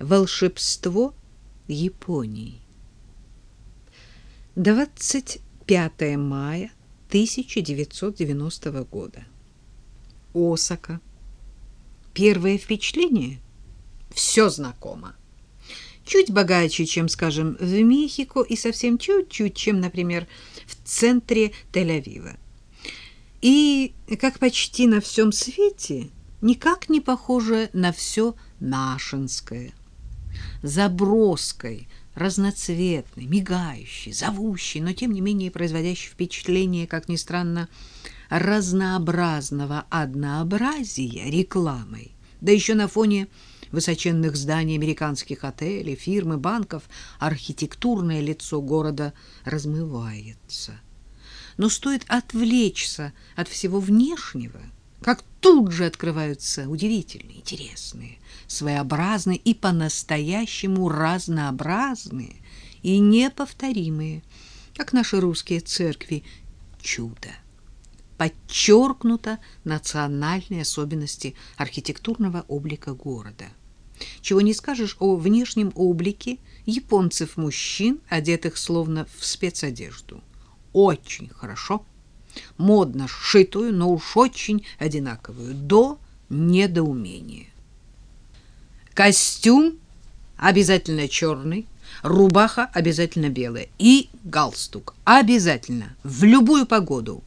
Волшебство Японии. 25 мая 1990 года. Осака. Первое впечатление все знакомо. Чуть богаче, чем, скажем, в Мехико, и совсем чуть-чуть, чем, например, в центре Тель-Авива. И, как почти на всем свете, никак не похоже на все нашинское. Заброской, разноцветный, мигающий, зовущий, но тем не менее производящий впечатление, как ни странно, разнообразного однообразия рекламой, да еще на фоне высоченных зданий американских отелей, фирм и банков архитектурное лицо города размывается. Но стоит отвлечься от всего внешнего, как тут же открываются удивительные, интересные, своеобразные и по-настоящему разнообразные и неповторимые, как наши русские церкви, чудо. Подчеркнуто национальные особенности архитектурного облика города. Чего не скажешь о внешнем облике японцев-мужчин, одетых словно в спецодежду. Очень хорошо, модно сшитую, но уж очень одинаковую, до недоумения. Костюм обязательно черный, рубаха обязательно белая и галстук обязательно в любую погоду.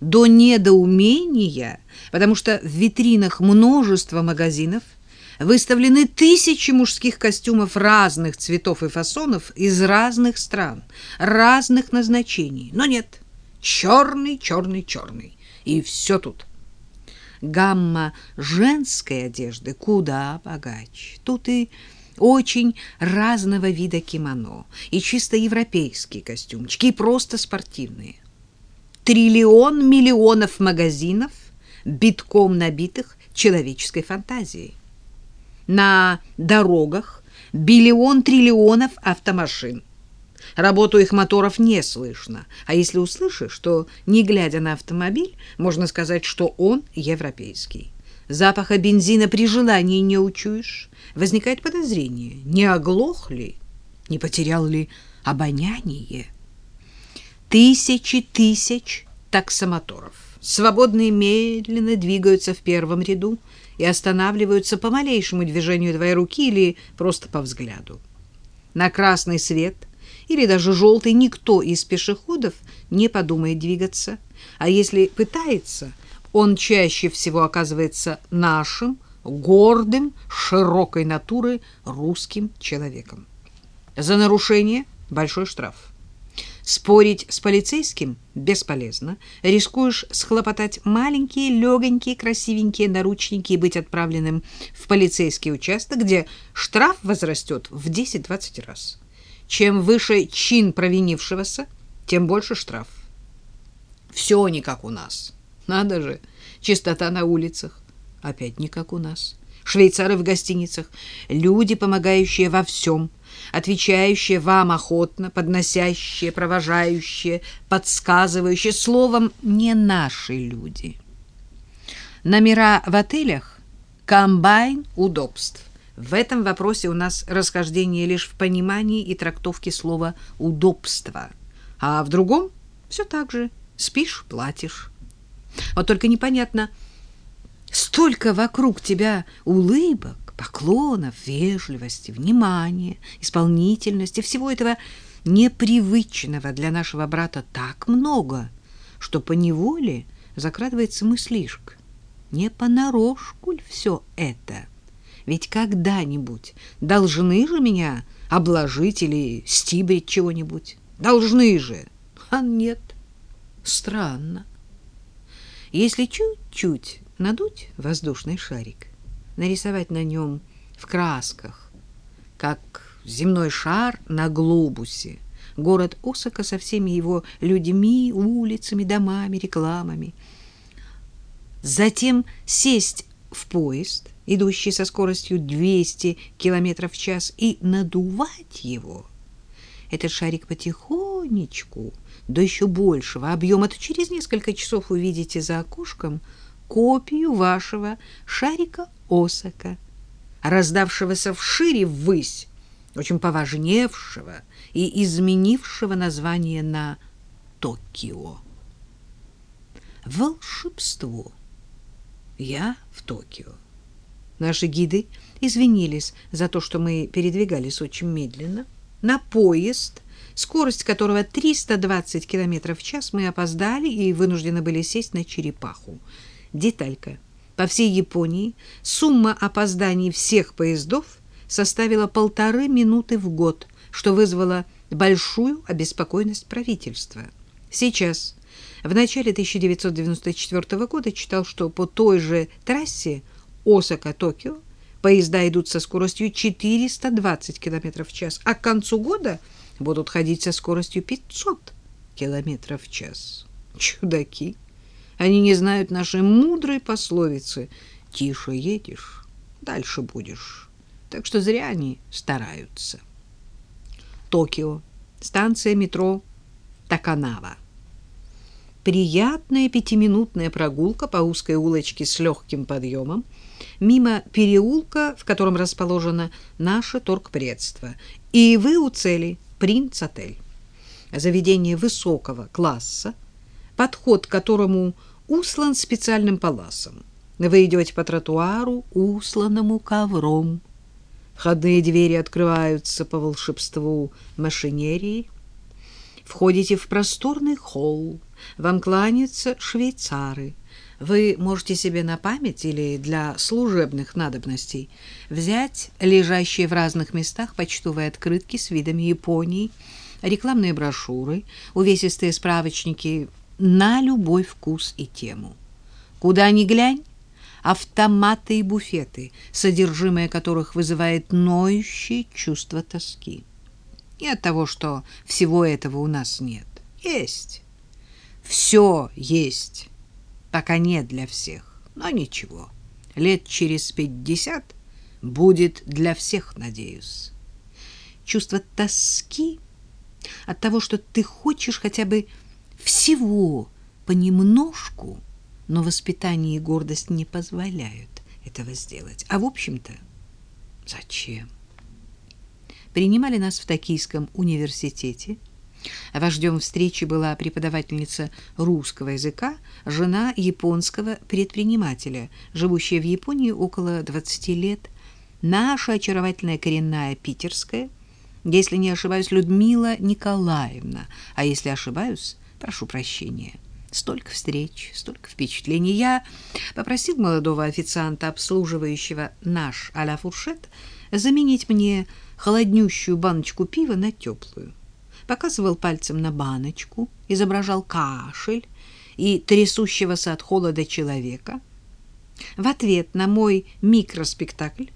До недоумения, потому что в витринах множество магазинов – выставлены тысячи мужских костюмов разных цветов и фасонов из разных стран, разных назначений. Но нет, черный, черный, черный. И все тут. Гамма женской одежды куда богаче. Тут и очень разного вида кимоно, и чисто европейские костюмчики, и просто спортивные. Триллион миллионов магазинов, битком набитых человеческой фантазией на дорогах биллион триллионов автомашин. Работу их моторов не слышно, а если услышишь, то, не глядя на автомобиль, можно сказать, что он европейский. Запаха бензина при желании не учуешь. Возникает подозрение, не оглох ли, не потерял ли обоняние. Тысячи тысяч таксомоторов, свободно медленно двигаются в первом ряду, и останавливаются по малейшему движению твоей руки или просто по взгляду. На красный свет или даже желтый никто из пешеходов не подумает двигаться, а если пытается, он чаще всего оказывается нашим, гордым, широкой натуры русским человеком. За нарушение большой штраф. Спорить с полицейским бесполезно. Рискуешь схлопотать маленькие, легонькие, красивенькие наручники и быть отправленным в полицейский участок, где штраф возрастет в 10-20 раз. Чем выше чин провинившегося, тем больше штраф. Все не как у нас. Надо же, чистота на улицах. Опять не как у нас. Швейцары в гостиницах, люди, помогающие во всем – отвечающие вам охотно, подносящие, провожающие, подсказывающие, словом, не наши люди. Номера в отелях – комбайн удобств. В этом вопросе у нас расхождение лишь в понимании и трактовке слова «удобство», а в другом – все так же – спишь – платишь. Вот только непонятно, столько вокруг тебя улыбок, поклонов, вежливости, внимания, исполнительности, всего этого непривычного для нашего брата так много, что поневоле закрадывается мыслишка. Не понарошку ли все это? Ведь когда-нибудь должны же меня обложить или стибрить чего-нибудь. Должны же. А нет. Странно. Если чуть-чуть надуть воздушный шарик, нарисовать на нем в красках, как земной шар на глобусе, город Осака со всеми его людьми, улицами, домами, рекламами. Затем сесть в поезд, идущий со скоростью 200 км в час, и надувать его. Этот шарик потихонечку, до еще большего объема, то через несколько часов увидите за окошком копию вашего шарика Осака. раздавшегося вшире ввысь, очень поважневшего и изменившего название на Токио. Волшебство. Я в Токио. Наши гиды извинились за то, что мы передвигались очень медленно. На поезд, скорость которого 320 км в час, мы опоздали и вынуждены были сесть на черепаху. Деталька. По всей Японии сумма опозданий всех поездов составила полторы минуты в год, что вызвало большую обеспокоенность правительства. Сейчас, в начале 1994 года, читал, что по той же трассе Осака-Токио поезда идут со скоростью 420 км в час, а к концу года будут ходить со скоростью 500 км в час. Чудаки! Они не знают нашей мудрой пословицы «Тише едешь, дальше будешь». Так что зря они стараются. Токио. Станция метро Таканава. Приятная пятиминутная прогулка по узкой улочке с легким подъемом мимо переулка, в котором расположено наше торгпредство. И вы у цели «Принц-отель». Заведение высокого класса, подход к которому услан специальным паласом. Вы идете по тротуару, усланному ковром. Входные двери открываются по волшебству машинерии. Входите в просторный холл. Вам кланяются швейцары. Вы можете себе на память или для служебных надобностей взять лежащие в разных местах почтовые открытки с видами Японии, рекламные брошюры, увесистые справочники на любой вкус и тему. Куда ни глянь, автоматы и буфеты, содержимое которых вызывает ноющее чувство тоски. И от того, что всего этого у нас нет. Есть. Все есть. Пока нет для всех. Но ничего. Лет через пятьдесят будет для всех, надеюсь. Чувство тоски от того, что ты хочешь хотя бы всего понемножку, но воспитание и гордость не позволяют этого сделать. А в общем-то, зачем? Принимали нас в Токийском университете. Вождем встречи была преподавательница русского языка, жена японского предпринимателя, живущая в Японии около 20 лет, наша очаровательная коренная питерская, если не ошибаюсь, Людмила Николаевна, а если ошибаюсь, Прошу прощения. Столько встреч, столько впечатлений. Я попросил молодого официанта, обслуживающего наш а-ля фуршет, заменить мне холоднющую баночку пива на теплую. Показывал пальцем на баночку, изображал кашель и трясущегося от холода человека. В ответ на мой микроспектакль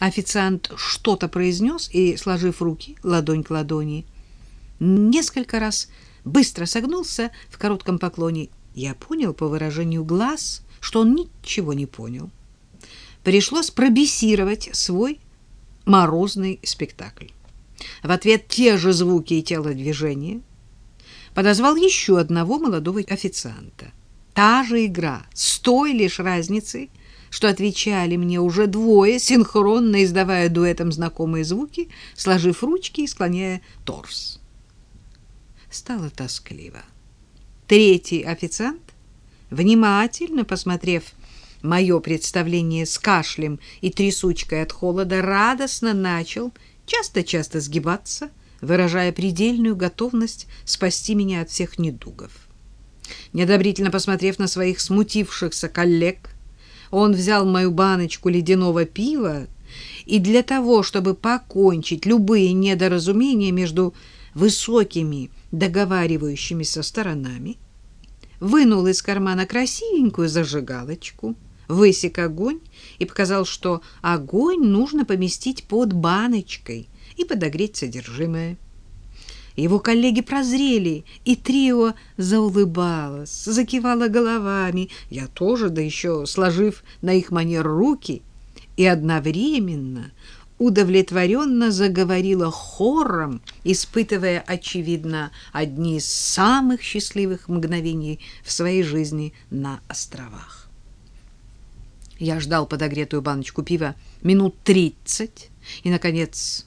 официант что-то произнес и, сложив руки ладонь к ладони, несколько раз быстро согнулся в коротком поклоне. Я понял по выражению глаз, что он ничего не понял. Пришлось пробессировать свой морозный спектакль. В ответ те же звуки и телодвижения. Подозвал еще одного молодого официанта. Та же игра, с той лишь разницей, что отвечали мне уже двое, синхронно издавая дуэтом знакомые звуки, сложив ручки и склоняя торс стало тоскливо. Третий официант, внимательно посмотрев мое представление с кашлем и трясучкой от холода, радостно начал часто-часто сгибаться, выражая предельную готовность спасти меня от всех недугов. Недобрительно посмотрев на своих смутившихся коллег, он взял мою баночку ледяного пива и для того, чтобы покончить любые недоразумения между высокими договаривающимися сторонами, вынул из кармана красивенькую зажигалочку, высек огонь и показал, что огонь нужно поместить под баночкой и подогреть содержимое. Его коллеги прозрели, и трио заулыбалось, закивало головами, я тоже, да еще сложив на их манер руки, и одновременно удовлетворенно заговорила хором, испытывая, очевидно, одни из самых счастливых мгновений в своей жизни на островах. Я ждал подогретую баночку пива минут тридцать, и, наконец,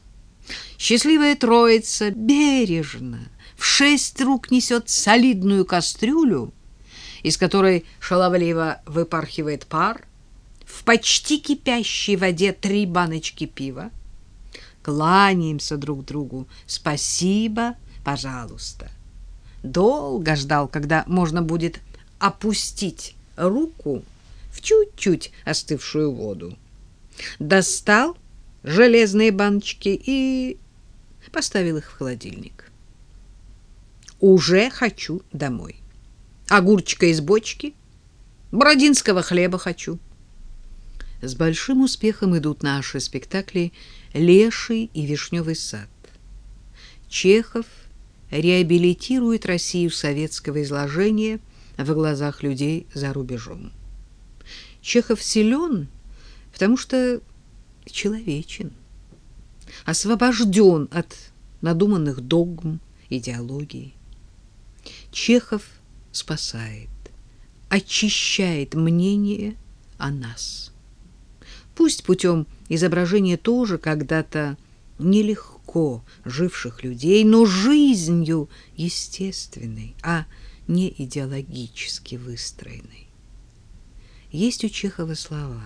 счастливая троица бережно в шесть рук несет солидную кастрюлю, из которой шаловливо выпархивает пар, в почти кипящей воде три баночки пива. Кланяемся друг другу. Спасибо, пожалуйста. Долго ждал, когда можно будет опустить руку в чуть-чуть остывшую воду. Достал железные баночки и поставил их в холодильник. Уже хочу домой. Огурчика из бочки, бородинского хлеба хочу. С большим успехом идут наши спектакли «Леший» и «Вишневый сад». Чехов реабилитирует Россию советского изложения в глазах людей за рубежом. Чехов силен, потому что человечен, освобожден от надуманных догм, идеологии. Чехов спасает, очищает мнение о нас. Пусть путем изображения тоже когда-то нелегко живших людей, но жизнью естественной, а не идеологически выстроенной. Есть у Чехова слова.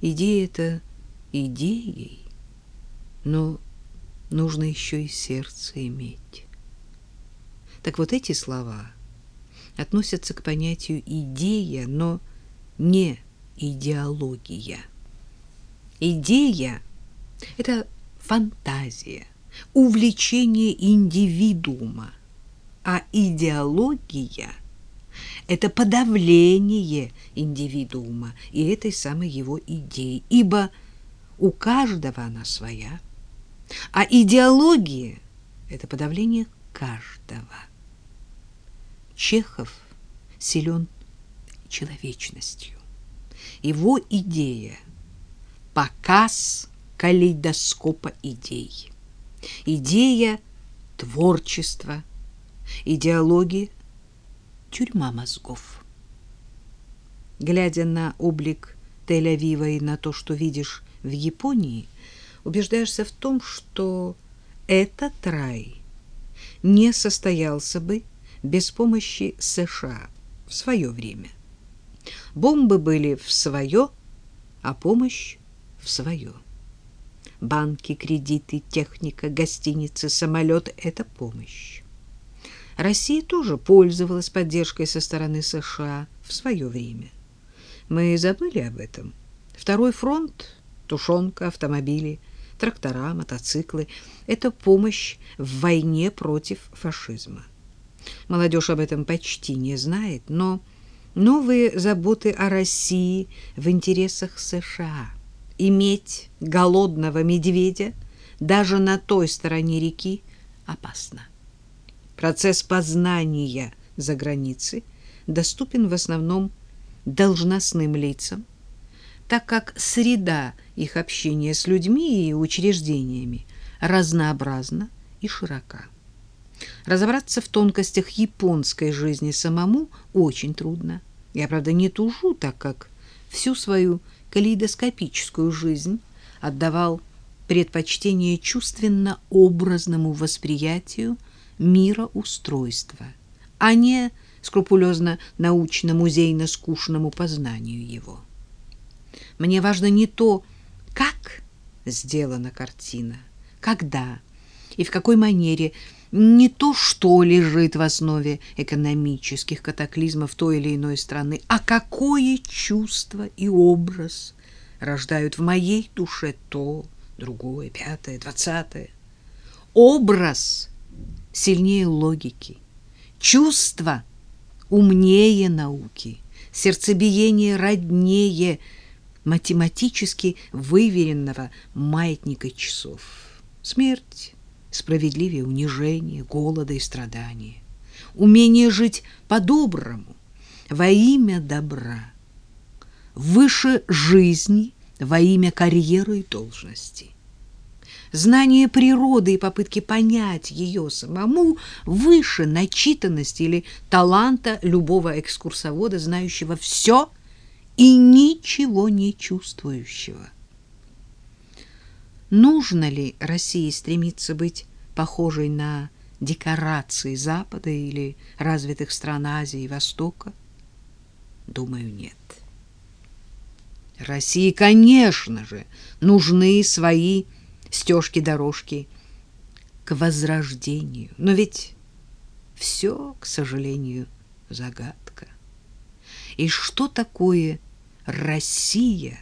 Идея это идеей, но нужно еще и сердце иметь. Так вот эти слова относятся к понятию идея, но не идеология. Идея — это фантазия, увлечение индивидуума, а идеология — это подавление индивидуума и этой самой его идеи, ибо у каждого она своя, а идеология — это подавление каждого. Чехов силен человечностью. Его идея — показ калейдоскопа идей. Идея — творчество, идеология — тюрьма мозгов. Глядя на облик Тель-Авива и на то, что видишь в Японии, убеждаешься в том, что этот рай не состоялся бы без помощи США в свое время. Бомбы были в свое, а помощь в свое. Банки, кредиты, техника, гостиницы, самолет — это помощь. Россия тоже пользовалась поддержкой со стороны США в свое время. Мы забыли об этом. Второй фронт — тушенка, автомобили, трактора, мотоциклы — это помощь в войне против фашизма. Молодежь об этом почти не знает, но новые заботы о России в интересах США. Иметь голодного медведя даже на той стороне реки опасно. Процесс познания за границей доступен в основном должностным лицам, так как среда их общения с людьми и учреждениями разнообразна и широка. Разобраться в тонкостях японской жизни самому очень трудно. Я, правда, не тужу, так как всю свою калейдоскопическую жизнь отдавал предпочтение чувственно-образному восприятию мироустройства, а не скрупулезно научно-музейно-скучному познанию его. Мне важно не то, как сделана картина, когда и в какой манере, не то, что лежит в основе экономических катаклизмов той или иной страны, а какое чувство и образ рождают в моей душе то, другое, пятое, двадцатое. Образ сильнее логики, чувство умнее науки, сердцебиение роднее математически выверенного маятника часов. Смерть справедливее унижения, голода и страдания. Умение жить по-доброму, во имя добра, выше жизни, во имя карьеры и должности знание природы и попытки понять ее самому выше начитанности или таланта любого экскурсовода, знающего все и ничего не чувствующего. Нужно ли России стремиться быть похожей на декорации Запада или развитых стран Азии и Востока? Думаю, нет. России, конечно же, нужны свои стежки-дорожки к возрождению. Но ведь все, к сожалению, загадка. И что такое Россия?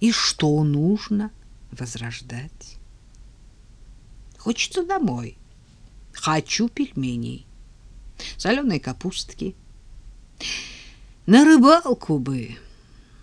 И что нужно возрождать? Хочется домой. Хочу пельменей, соленой капустки. На рыбалку бы.